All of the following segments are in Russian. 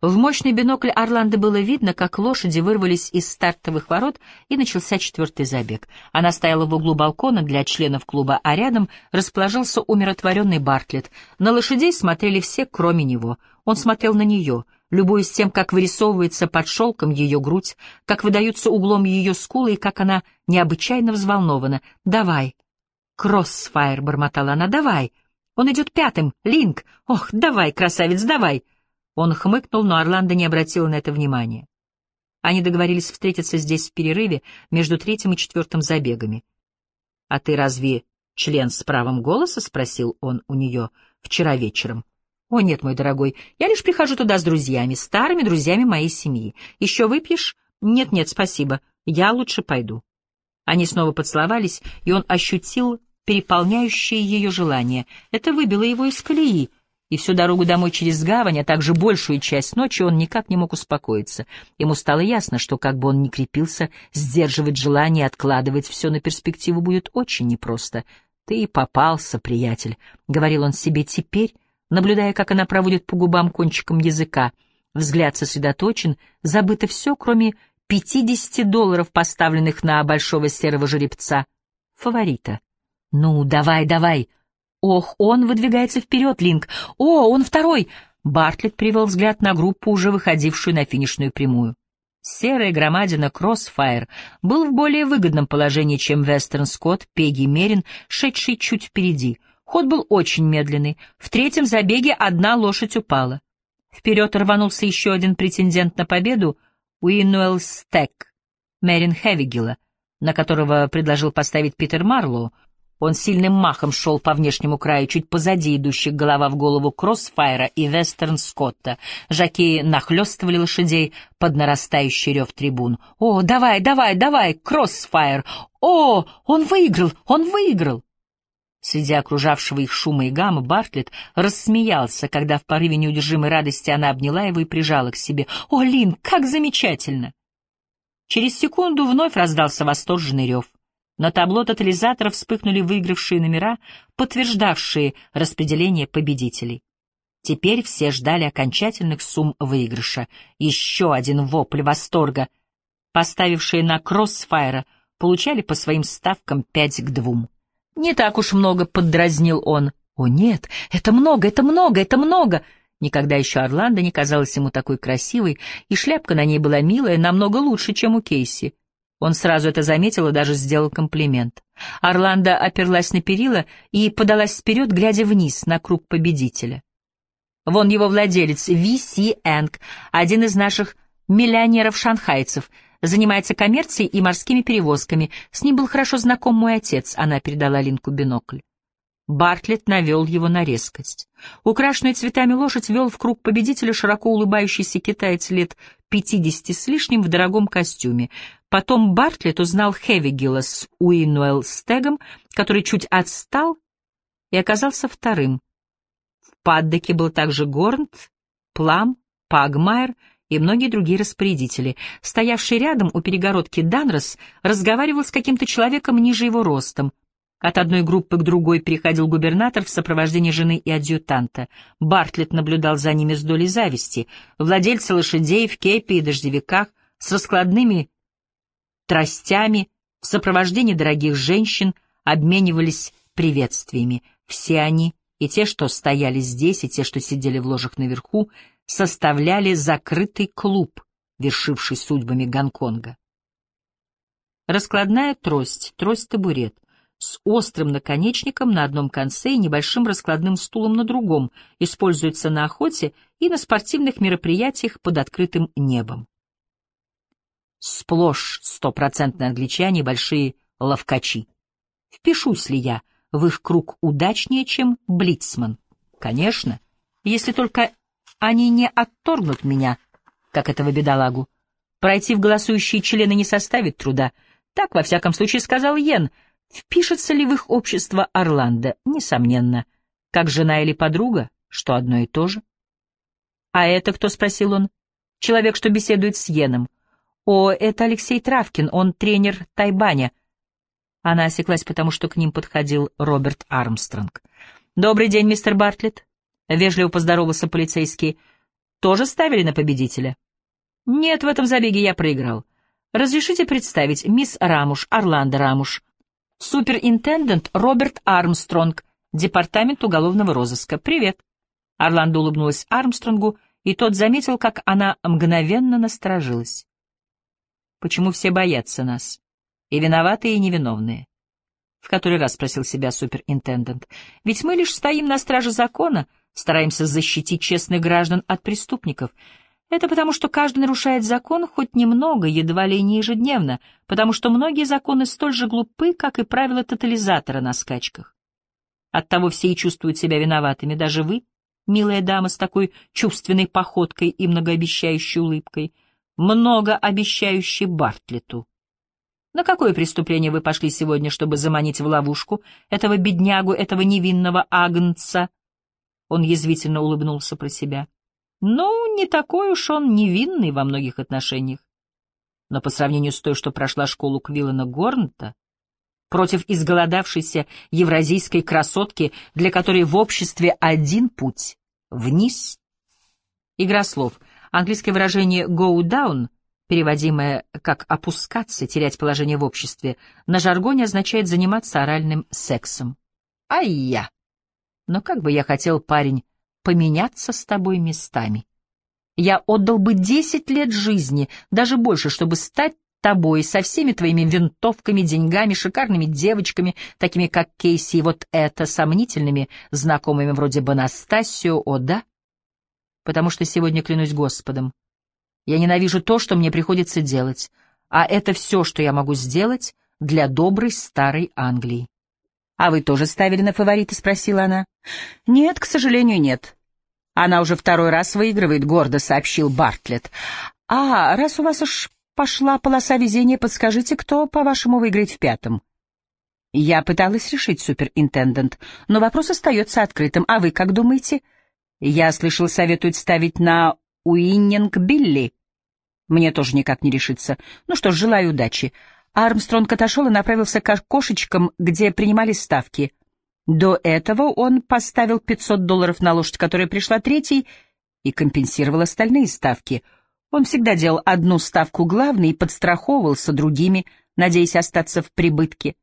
В мощный бинокль Орландо было видно, как лошади вырвались из стартовых ворот, и начался четвертый забег. Она стояла в углу балкона для членов клуба, а рядом расположился умиротворенный Бартлетт. На лошадей смотрели все, кроме него. Он смотрел на нее, любуясь тем, как вырисовывается под шелком ее грудь, как выдаются углом ее скулы и как она необычайно взволнована. «Давай!» «Кроссфайр!» — бормотала она. «Давай!» «Он идет пятым! Линк! Ох, давай, красавец, давай!» Он хмыкнул, но Орландо не обратил на это внимания. Они договорились встретиться здесь в перерыве между третьим и четвертым забегами. — А ты разве член с правом голоса? — спросил он у нее вчера вечером. — О, нет, мой дорогой, я лишь прихожу туда с друзьями, старыми друзьями моей семьи. Еще выпьешь? Нет-нет, спасибо, я лучше пойду. Они снова поцеловались, и он ощутил переполняющее ее желание. Это выбило его из колеи — и всю дорогу домой через гавань, а также большую часть ночи он никак не мог успокоиться. Ему стало ясно, что как бы он ни крепился, сдерживать желание откладывать все на перспективу будет очень непросто. «Ты и попался, приятель», — говорил он себе теперь, наблюдая, как она проводит по губам кончиком языка. Взгляд сосредоточен, забыто все, кроме пятидесяти долларов, поставленных на большого серого жеребца. Фаворита. «Ну, давай, давай!» Ох, он выдвигается вперед, Линк. О, он второй. Бартлетт привел взгляд на группу, уже выходившую на финишную прямую. Серая громадина Кроссфайр был в более выгодном положении, чем Вестерн Скотт, Пегги Мерин, шедший чуть впереди. Ход был очень медленный. В третьем забеге одна лошадь упала. Вперед рванулся еще один претендент на победу — Уинуэлл Стек, Мерин Хевигила, на которого предложил поставить Питер Марлоу, он сильным махом шел по внешнему краю, чуть позади идущих голова в голову Кроссфайра и Вестерн Скотта. Жакеи нахлестывали лошадей под нарастающий рев трибун. «О, давай, давай, давай, Кроссфайр! О, он выиграл, он выиграл!» Среди окружавшего их шума и гамма Бартлетт рассмеялся, когда в порыве неудержимой радости она обняла его и прижала к себе. «О, Лин, как замечательно!» Через секунду вновь раздался восторженный рев. На табло тотализатора вспыхнули выигравшие номера, подтверждавшие распределение победителей. Теперь все ждали окончательных сумм выигрыша. Еще один вопль восторга. Поставившие на кроссфайра получали по своим ставкам пять к двум. «Не так уж много», — поддразнил он. «О нет, это много, это много, это много!» Никогда еще Орландо не казалась ему такой красивой, и шляпка на ней была милая, намного лучше, чем у Кейси. Он сразу это заметил и даже сделал комплимент. Орландо оперлась на перила и подалась вперед, глядя вниз на круг победителя. Вон его владелец, Ви Энг, один из наших миллионеров-шанхайцев, занимается коммерцией и морскими перевозками. С ним был хорошо знаком мой отец, она передала Линку бинокль. Бартлетт навел его на резкость. Украшенную цветами лошадь вел в круг победителя широко улыбающийся китаец лет пятидесяти с лишним в дорогом костюме. Потом Бартлетт узнал Хевигила с Уинуэлл Стегом, который чуть отстал и оказался вторым. В паддоке был также Горнт, Плам, Пагмайер и многие другие распорядители. Стоявший рядом у перегородки Данрос разговаривал с каким-то человеком ниже его ростом — от одной группы к другой переходил губернатор в сопровождении жены и адъютанта. Бартлетт наблюдал за ними с долей зависти. Владельцы лошадей в кепе и дождевиках, с раскладными тростями, в сопровождении дорогих женщин, обменивались приветствиями. Все они, и те, что стояли здесь, и те, что сидели в ложах наверху, составляли закрытый клуб, вершивший судьбами Гонконга. Раскладная трость, трость-табурет, с острым наконечником на одном конце и небольшим раскладным стулом на другом, используется на охоте и на спортивных мероприятиях под открытым небом. Сплошь стопроцентные англичане большие ловкачи. Впишусь ли я в их круг удачнее, чем Блицман? Конечно, если только они не отторгнут меня, как этого бедолагу. Пройти в голосующие члены не составит труда. Так, во всяком случае, сказал Йен — Впишется ли в их общество Орландо? Несомненно. Как жена или подруга? Что одно и то же. «А это кто?» — спросил он. «Человек, что беседует с Йеном». «О, это Алексей Травкин, он тренер Тайбаня». Она осеклась, потому что к ним подходил Роберт Армстронг. «Добрый день, мистер Бартлетт», — вежливо поздоровался полицейский. Тоже ставили на победителя? Нет, в этом забеге я проиграл. Разрешите представить мисс Рамуш, Орландо Рамуш, суперинтендент Роберт Армстронг, департамент уголовного розыска. Привет. Орландо улыбнулась Армстронгу, и тот заметил, как она мгновенно насторожилась. Почему все боятся нас? И виноватые, и невиновные. В который раз спросил себя суперинтендент. Ведь мы лишь стоим на страже закона, стараемся защитить честных граждан от преступников. Это потому, что каждый нарушает закон хоть немного, едва ли не ежедневно, потому что многие законы столь же глупы, как и правила тотализатора на скачках. Оттого все и чувствуют себя виноватыми, даже вы, милая дама с такой чувственной походкой и многообещающей улыбкой, многообещающей Бартлету. На какое преступление вы пошли сегодня, чтобы заманить в ловушку этого беднягу, этого невинного агнца? Он язвительно улыбнулся про себя. Ну, не такой уж он невинный во многих отношениях. Но по сравнению с той, что прошла школу Квиллана Горнта, против изголодавшейся евразийской красотки, для которой в обществе один путь — вниз. Игра слов. Английское выражение «go down», переводимое как «опускаться», «терять положение в обществе», на жаргоне означает заниматься оральным сексом. Ай-я! Но как бы я хотел, парень, поменяться с тобой местами. Я отдал бы десять лет жизни, даже больше, чтобы стать тобой, со всеми твоими винтовками, деньгами, шикарными девочками, такими как Кейси и вот это, сомнительными знакомыми вроде Бонастасио, о да? Потому что сегодня клянусь Господом. Я ненавижу то, что мне приходится делать, а это все, что я могу сделать для доброй старой Англии. «А вы тоже ставили на фаворита?» — спросила она. «Нет, к сожалению, нет. Она уже второй раз выигрывает, — гордо сообщил Бартлетт. А, раз у вас уж пошла полоса везения, подскажите, кто, по-вашему, выиграет в пятом? Я пыталась решить, суперинтендент, но вопрос остается открытым. А вы как думаете? Я слышал, советуют ставить на Уиннинг Билли. Мне тоже никак не решиться. Ну что ж, желаю удачи. Армстронг отошел и направился к окошечкам, где принимались ставки. До этого он поставил 500 долларов на лошадь, которая пришла третьей, и компенсировал остальные ставки — он всегда делал одну ставку главной и подстраховывался другими, надеясь остаться в прибытке.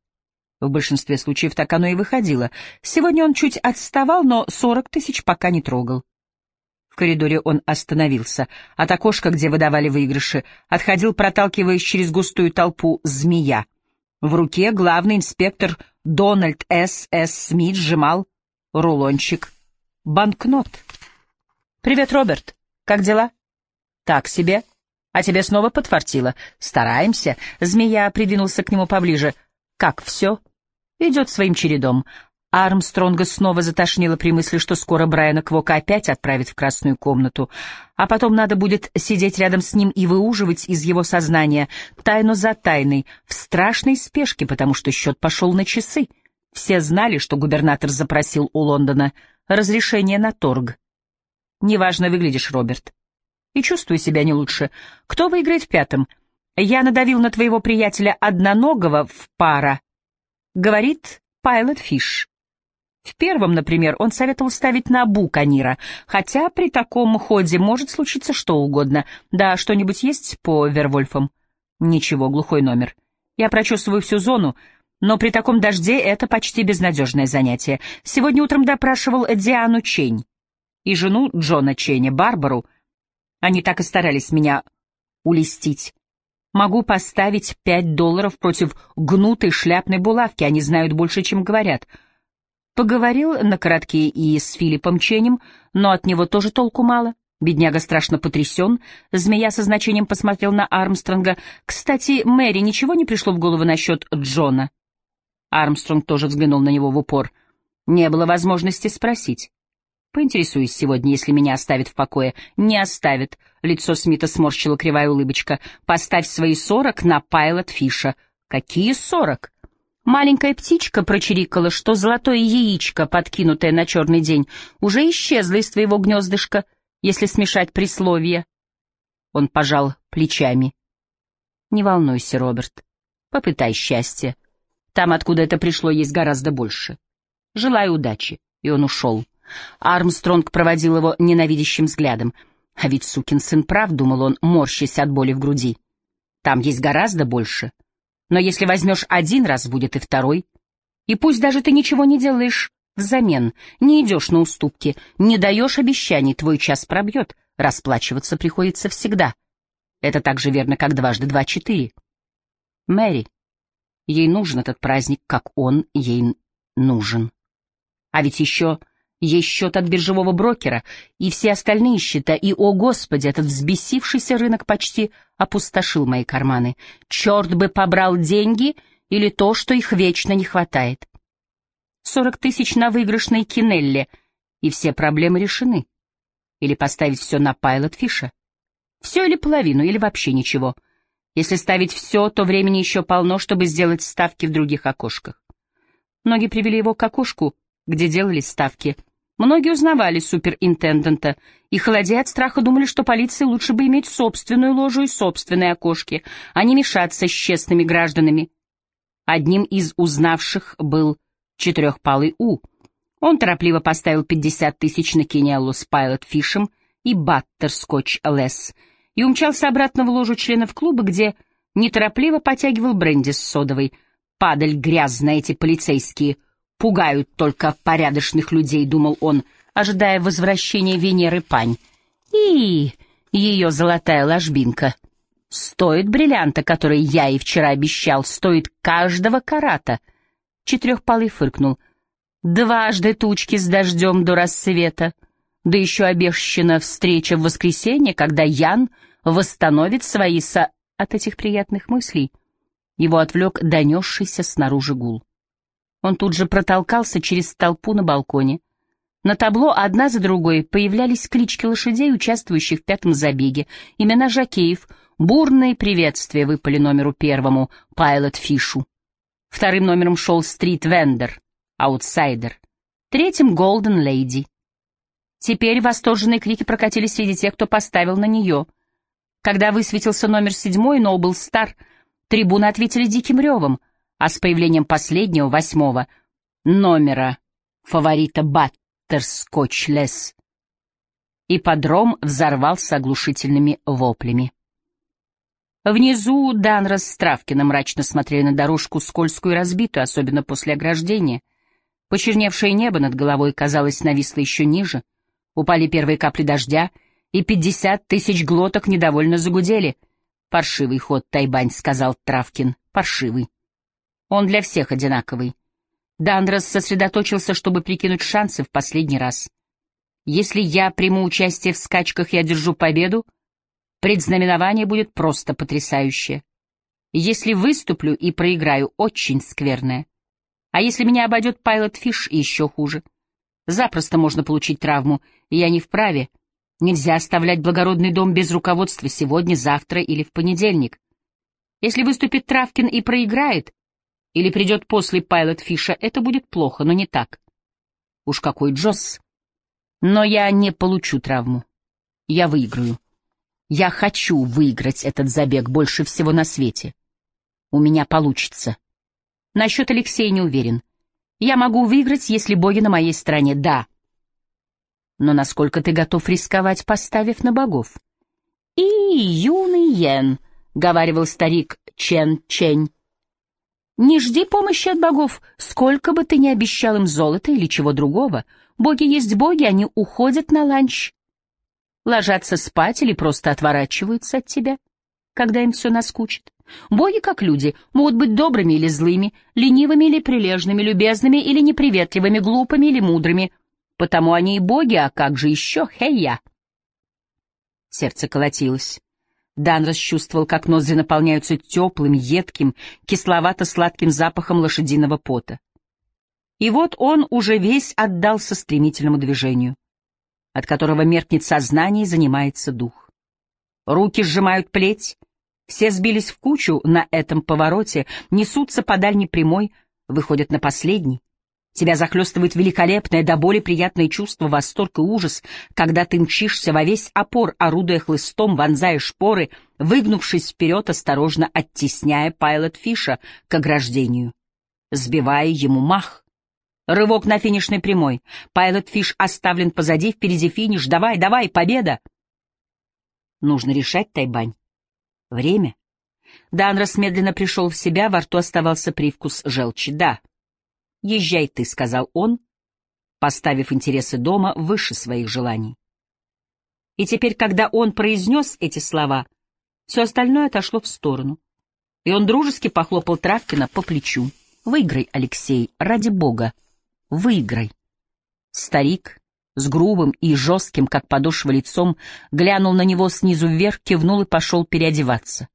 В большинстве случаев так оно и выходило. Сегодня он чуть отставал, но сорок тысяч пока не трогал. В коридоре он остановился. От окошка, где выдавали выигрыши, отходил, проталкиваясь через густую толпу, змея. В руке главный инспектор Дональд С. С. Смит сжимал рулончик банкнот. «Привет, Роберт. Как дела?» Так себе. А тебе снова подфартило. Стараемся. Змея придвинулся к нему поближе. Как все? Идет своим чередом. Армстронга снова затошнило при мысли, что скоро Брайана Квока опять отправят в красную комнату, а потом надо будет сидеть рядом с ним и выуживать из его сознания тайну за тайной, в страшной спешке, потому что счет пошел на часы. Все знали, что губернатор запросил у Лондона разрешение на торг. «Неважно выглядишь, Роберт и чувствую себя не лучше. Кто выиграет в пятом? Я надавил на твоего приятеля одноногого в пара. Говорит Пайлот Фиш. В первом, например, он советовал ставить на Буканира, хотя при таком ходе может случиться что угодно. Да, что-нибудь есть по Вервольфам? Ничего, глухой номер. Я прочесываю всю зону, но при таком дожде это почти безнадежное занятие. Сегодня утром допрашивал Диану Чень и жену Джона Ченя, Барбару, они так и старались меня улестить. Могу поставить пять долларов против гнутой шляпной булавки, они знают больше, чем говорят. Поговорил на коротке и с Филиппом Ченем, но от него тоже толку мало. Бедняга страшно потрясен. Змея со значением посмотрел на Армстронга. «Кстати, Мэри, ничего не пришло в голову насчет Джона?» Армстронг тоже взглянул на него в упор. Не было возможности спросить. Поинтересуюсь сегодня, если меня оставит в покое. Не оставит. Лицо Смита сморщила кривая улыбочка. Поставь свои сорок на Пайлот Фиша. Какие сорок? Маленькая птичка прочирикала, что золотое яичко, подкинутое на черный день, уже исчезло из твоего гнездышка, если смешать присловия. Он пожал плечами. Не волнуйся, Роберт. Попытай счастье. Там, откуда это пришло, есть гораздо больше. Желаю удачи. И он ушел. Армстронг проводил его ненавидящим взглядом. А ведь сукин сын прав, думал он, морщась от боли в груди. Там есть гораздо больше. Но если возьмешь один раз, будет и второй. И пусть даже ты ничего не делаешь взамен, не идешь на уступки, не даешь обещаний, твой час пробьет, расплачиваться приходится всегда. Это так же верно, как дважды два — четыре. Мэри, ей нужен этот праздник, как он ей нужен. А ведь еще есть счет от биржевого брокера и все остальные счета, и, о господи, этот взбесившийся рынок почти опустошил мои карманы. Черт бы побрал деньги или то, что их вечно не хватает. Сорок тысяч на выигрышной кинелле, и все проблемы решены. Или поставить все на пайлот фиша. Все или половину, или вообще ничего. Если ставить все, то времени еще полно, чтобы сделать ставки в других окошках. Ноги привели его к окошку, где делались ставки — Многие узнавали суперинтендента и, холодея от страха, думали, что полиции лучше бы иметь собственную ложу и собственные окошки, а не мешаться с честными гражданами. Одним из узнавших был четырехпалый У. Он торопливо поставил 50 тысяч на Кинеллу с Пайлот Фишем и Баттерскотч Лесс и умчался обратно в ложу членов клуба, где неторопливо потягивал бренди с содовой. Падаль грязная эти полицейские — пугают только порядочных людей, думал он, ожидая возвращения Венеры Пань. И ее золотая ложбинка. Стоит бриллианта, который я и вчера обещал, стоит каждого карата. Четырехпалый фыркнул. Дважды тучки с дождем до рассвета. Да еще обещана встреча в воскресенье, когда Ян восстановит свои со... От этих приятных мыслей его отвлек донесшийся снаружи гул. Он тут же протолкался через толпу на балконе. На табло одна за другой появлялись клички лошадей, участвующих в пятом забеге, имена жакеев, бурные приветствия выпали номеру первому, Пайлот Фишу. Вторым номером шел Стрит Вендер, Аутсайдер. Третьим — Голден Лейди. Теперь восторженные крики прокатились среди тех, кто поставил на нее. Когда высветился номер седьмой, Нобл Стар, трибуны ответили диким ревом — а с появлением последнего, восьмого, номера фаворита Баттерскотч Лес, ипподром взорвался оглушительными воплями. Внизу Данрос с Травкиным мрачно смотрели на дорожку скользкую и разбитую, особенно после ограждения. Почерневшее небо над головой, казалось, нависло еще ниже. Упали первые капли дождя, и пятьдесят тысяч глоток недовольно загудели. «Паршивый ход, Тайбань», — сказал Травкин, — «паршивый». Он для всех одинаковый. Дандрос сосредоточился, чтобы прикинуть шансы в последний раз. Если я приму участие в скачках и одержу победу, предзнаменование будет просто потрясающее. Если выступлю и проиграю, очень скверное. А если меня обойдет Пайлот Фиш, еще хуже. Запросто можно получить травму, и я не вправе. Нельзя оставлять благородный дом без руководства сегодня, завтра или в понедельник. Если выступит Травкин и проиграет, или придет после Пайлот Фиша, это будет плохо, но не так. Уж какой Джосс. Но я не получу травму. Я выиграю. Я хочу выиграть этот забег больше всего на свете. У меня получится. Насчет Алексея не уверен. Я могу выиграть, если боги на моей стороне, да. Но насколько ты готов рисковать, поставив на богов? И юный Йен, — говаривал старик Чен Чень, не жди помощи от богов, сколько бы ты ни обещал им золота или чего другого. Боги есть боги, они уходят на ланч. Ложатся спать или просто отворачиваются от тебя, когда им все наскучит. Боги, как люди, могут быть добрыми или злыми, ленивыми или прилежными, любезными или неприветливыми, глупыми или мудрыми. Потому они и боги, а как же еще, хей-я? Сердце колотилось. Дан расчувствовал, как ноздри наполняются теплым, едким, кисловато-сладким запахом лошадиного пота. И вот он уже весь отдался стремительному движению, от которого меркнет сознание и занимается дух. Руки сжимают плеть, все сбились в кучу на этом повороте, несутся по дальней прямой, выходят на последний. Тебя захлестывает великолепное, до боли приятное чувство, восторг и ужас, когда ты мчишься во весь опор, орудуя хлыстом, вонзая шпоры, выгнувшись вперед, осторожно оттесняя Пайлот Фиша к ограждению, сбивая ему мах. Рывок на финишной прямой. Пайлот Фиш оставлен позади, впереди финиш. Давай, давай, победа! Нужно решать, Тайбань. Время. Данрос медленно пришел в себя, во рту оставался привкус желчи. «Да, езжай ты», — сказал он, поставив интересы дома выше своих желаний. И теперь, когда он произнес эти слова, все остальное отошло в сторону, и он дружески похлопал Травкина по плечу. «Выиграй, Алексей, ради бога, выиграй». Старик с грубым и жестким, как подошва лицом, глянул на него снизу вверх, кивнул и пошел переодеваться.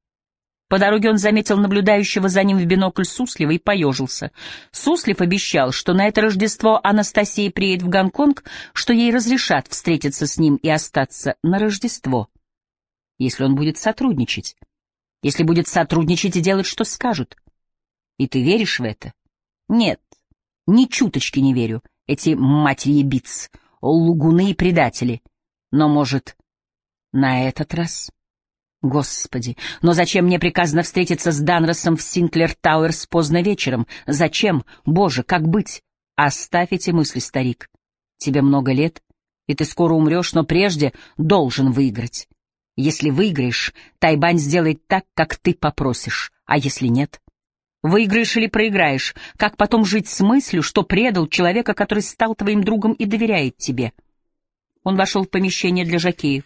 По дороге он заметил наблюдающего за ним в бинокль Суслива и поежился. Суслив обещал, что на это Рождество Анастасия приедет в Гонконг, что ей разрешат встретиться с ним и остаться на Рождество. Если он будет сотрудничать. Если будет сотрудничать и делать, что скажут. И ты веришь в это? Нет, ни чуточки не верю. Эти матери-ебиц, лугуны и предатели. Но, может, на этот раз... Господи, но зачем мне приказано встретиться с Данросом в Синклер Тауэрс поздно вечером? Зачем? Боже, как быть? Оставь эти мысли, старик. Тебе много лет, и ты скоро умрешь, но прежде должен выиграть. Если выиграешь, Тайбань сделает так, как ты попросишь, а если нет? Выиграешь или проиграешь, как потом жить с мыслью, что предал человека, который стал твоим другом и доверяет тебе? Он вошел в помещение для жакеев.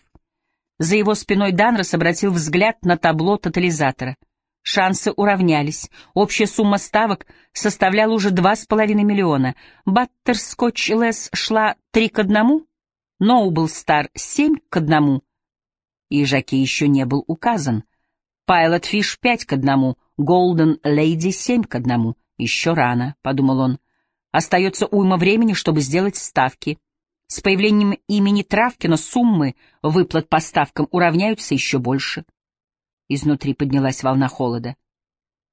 За его спиной Данрос обратил взгляд на табло тотализатора. Шансы уравнялись. Общая сумма ставок составляла уже два с половиной миллиона. Баттерскотч Лес шла три к одному, Ноубл Стар семь к одному. И Жаки еще не был указан. Пайлот Фиш пять к одному, Голден Лейди семь к одному. Еще рано, — подумал он. Остается уйма времени, чтобы сделать ставки. С появлением имени Травкина суммы выплат по ставкам уравняются еще больше. Изнутри поднялась волна холода.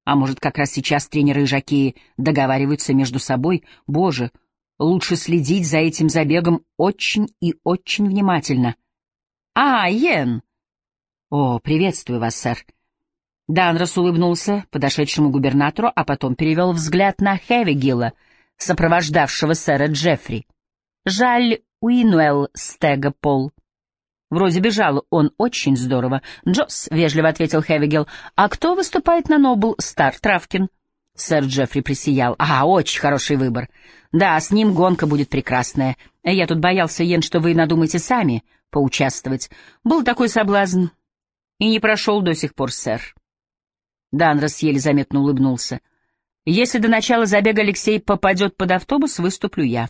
А может, как раз сейчас тренеры и жокеи договариваются между собой? Боже, лучше следить за этим забегом очень и очень внимательно. «А, Йен!» «О, приветствую вас, сэр!» Данрос улыбнулся подошедшему губернатору, а потом перевел взгляд на Хевигила, сопровождавшего сэра Джеффри. «Жаль, Уинуэлл Стегапол. Вроде бежал он очень здорово. Джосс, — вежливо ответил Хевигел, — а кто выступает на Нобл Стар Травкин? Сэр Джеффри присиял. А, очень хороший выбор. Да, с ним гонка будет прекрасная. Я тут боялся, Йен, что вы надумаете сами поучаствовать. Был такой соблазн. И не прошел до сих пор, сэр. Данрос еле заметно улыбнулся. Если до начала забега Алексей попадет под автобус, выступлю я.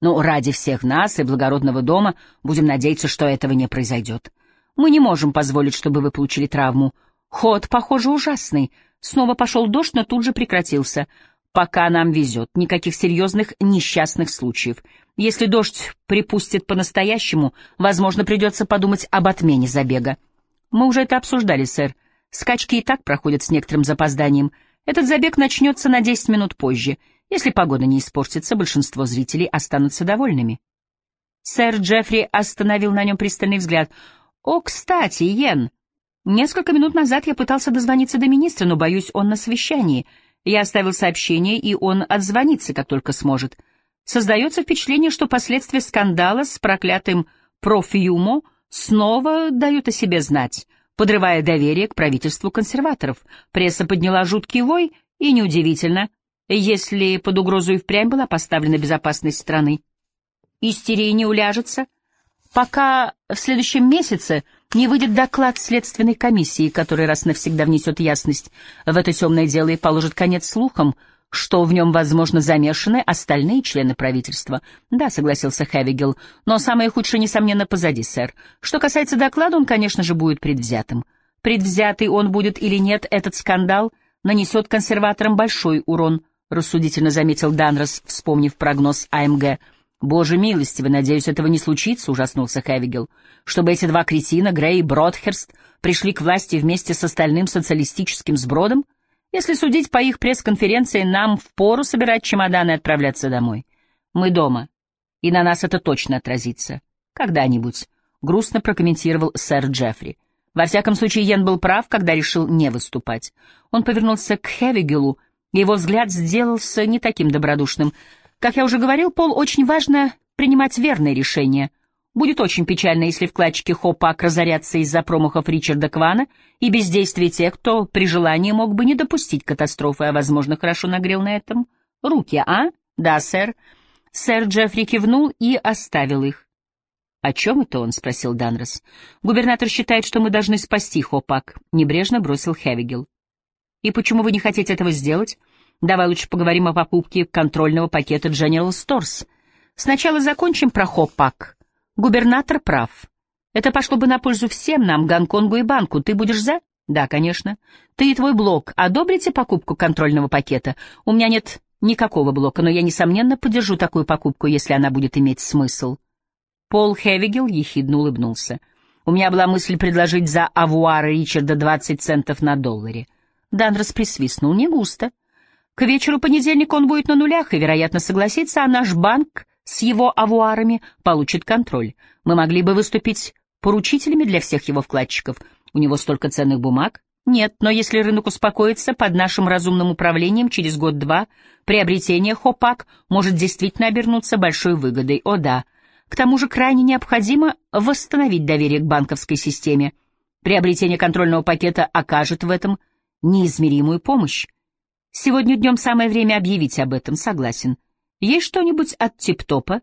Но ради всех нас и благородного дома будем надеяться, что этого не произойдет. Мы не можем позволить, чтобы вы получили травму. Ход, похоже, ужасный. Снова пошел дождь, но тут же прекратился. Пока нам везет, никаких серьезных несчастных случаев. Если дождь припустит по-настоящему, возможно, придется подумать об отмене забега. Мы уже это обсуждали, сэр. Скачки и так проходят с некоторым запозданием. Этот забег начнется на 10 минут позже. Если погода не испортится, большинство зрителей останутся довольными. Сэр Джеффри остановил на нем пристальный взгляд. «О, кстати, Йен, несколько минут назад я пытался дозвониться до министра, но, боюсь, он на совещании. Я оставил сообщение, и он отзвонится, как только сможет. Создается впечатление, что последствия скандала с проклятым профюмо снова дают о себе знать, подрывая доверие к правительству консерваторов. Пресса подняла жуткий вой, и неудивительно — если под угрозу и впрямь была поставлена безопасность страны. Истерия не уляжется, пока в следующем месяце не выйдет доклад Следственной комиссии, который раз навсегда внесет ясность в это темное дело и положит конец слухам, что в нем, возможно, замешаны остальные члены правительства. Да, согласился Хевигел, но самое худшее, несомненно, позади, сэр. Что касается доклада, он, конечно же, будет предвзятым. Предвзятый он будет или нет, этот скандал нанесет консерваторам большой урон, — рассудительно заметил Данрос, вспомнив прогноз АМГ. «Боже милостивый, надеюсь, этого не случится», — ужаснулся Хевигел. «Чтобы эти два кретина, Грей и Бродхерст, пришли к власти вместе с остальным социалистическим сбродом? Если судить по их пресс-конференции, нам впору собирать чемоданы и отправляться домой. Мы дома, и на нас это точно отразится. Когда-нибудь», — грустно прокомментировал сэр Джеффри. Во всяком случае, Йен был прав, когда решил не выступать. Он повернулся к Хевигелу, — его взгляд сделался не таким добродушным. Как я уже говорил, Пол, очень важно принимать верные решения. Будет очень печально, если вкладчики Хопак разорятся из-за промахов Ричарда Квана и бездействия тех, кто при желании мог бы не допустить катастрофы, а, возможно, хорошо нагрел на этом руки, а? Да, сэр. Сэр Джеффри кивнул и оставил их. «О чем это он?» — спросил Данрос. «Губернатор считает, что мы должны спасти Хопак», — небрежно бросил Хевигел. «И почему вы не хотите этого сделать? Давай лучше поговорим о покупке контрольного пакета General Stores. Сначала закончим про Хопак. Губернатор прав. Это пошло бы на пользу всем нам, Гонконгу и банку. Ты будешь за?» «Да, конечно. Ты и твой блок одобрите покупку контрольного пакета? У меня нет никакого блока, но я, несомненно, поддержу такую покупку, если она будет иметь смысл». Пол Хевигел ехидно улыбнулся. «У меня была мысль предложить за авуары Ричарда 20 центов на долларе». Данрос присвистнул. «Не густо. К вечеру понедельника он будет на нулях и, вероятно, согласится, а наш банк с его авуарами получит контроль. Мы могли бы выступить поручителями для всех его вкладчиков. У него столько ценных бумаг. Нет, но если рынок успокоится, под нашим разумным управлением через год-два приобретение Хопак может действительно обернуться большой выгодой. О да, к тому же крайне необходимо восстановить доверие к банковской системе. Приобретение контрольного пакета окажет в этом неизмеримую помощь. Сегодня днем самое время объявить об этом, согласен. Есть что-нибудь от тип-топа?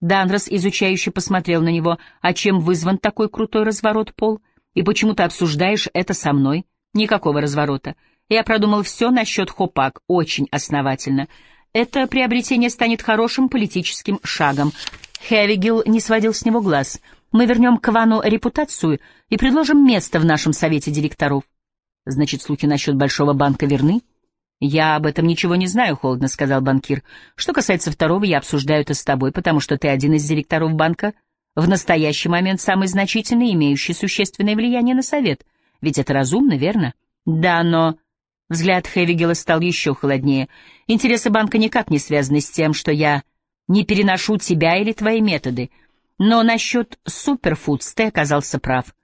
Данрос изучающе посмотрел на него. А чем вызван такой крутой разворот, Пол? И почему ты обсуждаешь это со мной? Никакого разворота. Я продумал все насчет Хопак, очень основательно. Это приобретение станет хорошим политическим шагом. Хевигил не сводил с него глаз. «Мы вернем Квану репутацию и предложим место в нашем совете директоров». «Значит, слухи насчет Большого банка верны?» «Я об этом ничего не знаю», — холодно сказал банкир. «Что касается второго, я обсуждаю это с тобой, потому что ты один из директоров банка, в настоящий момент самый значительный, имеющий существенное влияние на совет. Ведь это разумно, верно?» «Да, но...» Взгляд Хевигела стал еще холоднее. «Интересы банка никак не связаны с тем, что я не переношу тебя или твои методы. Но насчет суперфудс ты оказался прав.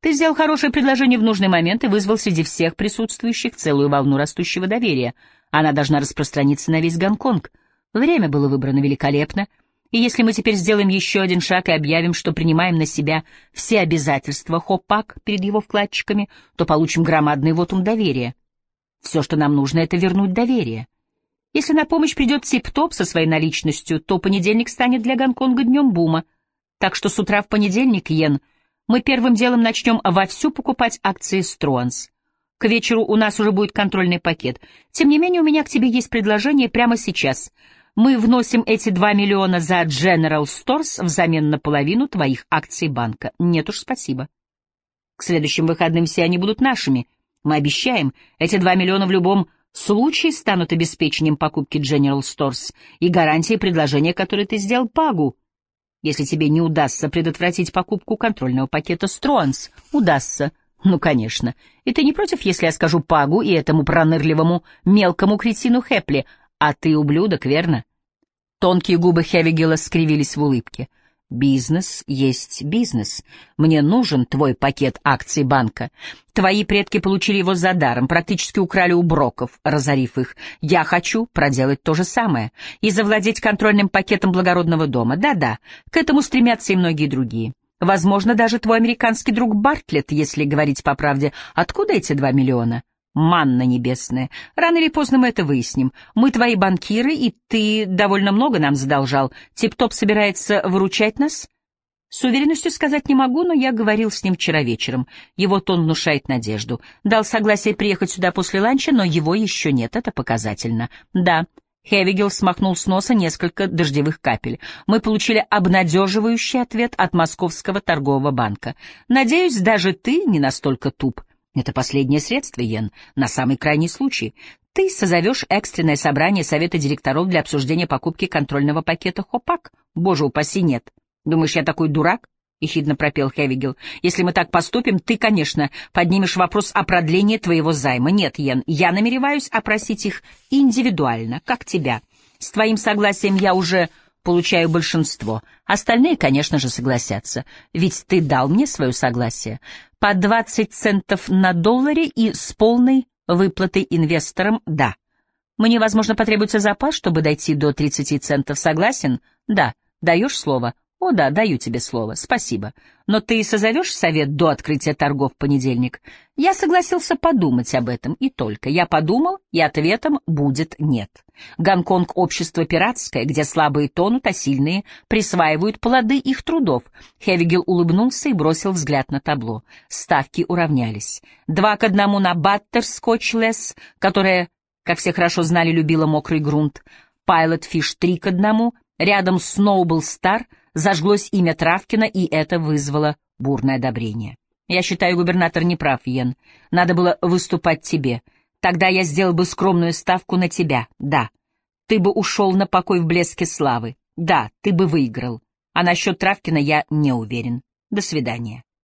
Ты сделал хорошее предложение в нужный момент и вызвал среди всех присутствующих целую волну растущего доверия. Она должна распространиться на весь Гонконг. Время было выбрано великолепно. И если мы теперь сделаем еще один шаг и объявим, что принимаем на себя все обязательства Хопак перед его вкладчиками, то получим громадный вотум доверия. Все, что нам нужно, — это вернуть доверие. Если на помощь придет Тип-Топ со своей наличностью, то понедельник станет для Гонконга днем бума. Так что с утра в понедельник, Йен, мы первым делом начнем вовсю покупать акции Струанс. К вечеру у нас уже будет контрольный пакет. Тем не менее, у меня к тебе есть предложение прямо сейчас. Мы вносим эти 2 миллиона за General Stores взамен на половину твоих акций банка. Нет уж, спасибо. К следующим выходным все они будут нашими. Мы обещаем, эти 2 миллиона в любом случаи станут обеспечением покупки General Stores и гарантией предложения, которое ты сделал Пагу. Если тебе не удастся предотвратить покупку контрольного пакета Стронс, удастся. Ну, конечно. И ты не против, если я скажу Пагу и этому пронырливому мелкому кретину Хепли, а ты ублюдок, верно? Тонкие губы Хевигела скривились в улыбке. Бизнес есть бизнес. Мне нужен твой пакет акций банка. Твои предки получили его за даром, практически украли у броков, разорив их. Я хочу проделать то же самое и завладеть контрольным пакетом благородного дома. Да-да, к этому стремятся и многие другие. Возможно, даже твой американский друг Бартлетт, если говорить по правде. Откуда эти два миллиона? Манна небесная. Рано или поздно мы это выясним. Мы твои банкиры, и ты довольно много нам задолжал. Тип-топ собирается выручать нас? С уверенностью сказать не могу, но я говорил с ним вчера вечером. Его тон внушает надежду. Дал согласие приехать сюда после ланча, но его еще нет, это показательно. Да, Хевигел смахнул с носа несколько дождевых капель. Мы получили обнадеживающий ответ от Московского торгового банка. Надеюсь, даже ты не настолько туп. Это последнее средство, Йен, на самый крайний случай. Ты созовешь экстренное собрание совета директоров для обсуждения покупки контрольного пакета Хопак? Боже упаси, нет. Думаешь, я такой дурак? — ехидно пропел Хевигел. «Если мы так поступим, ты, конечно, поднимешь вопрос о продлении твоего займа. Нет, Йен, я намереваюсь опросить их индивидуально, как тебя. С твоим согласием я уже получаю большинство. Остальные, конечно же, согласятся. Ведь ты дал мне свое согласие по 20 центов на долларе и с полной выплатой инвесторам «да». Мне, возможно, потребуется запас, чтобы дойти до 30 центов. Согласен? Да. Даешь слово? О да, даю тебе слово, спасибо. Но ты созовешь совет до открытия торгов в понедельник? Я согласился подумать об этом, и только. Я подумал, и ответом будет нет. Гонконг — общество пиратское, где слабые тонут, а сильные присваивают плоды их трудов. Хевигел улыбнулся и бросил взгляд на табло. Ставки уравнялись. Два к одному на Баттер Скотчлес, которая, как все хорошо знали, любила мокрый грунт. Пайлот Фиш три к одному. Рядом Сноубл Стар — зажглось имя Травкина, и это вызвало бурное одобрение. Я считаю, губернатор не прав, Йен. Надо было выступать тебе. Тогда я сделал бы скромную ставку на тебя, да. Ты бы ушел на покой в блеске славы. Да, ты бы выиграл. А насчет Травкина я не уверен. До свидания.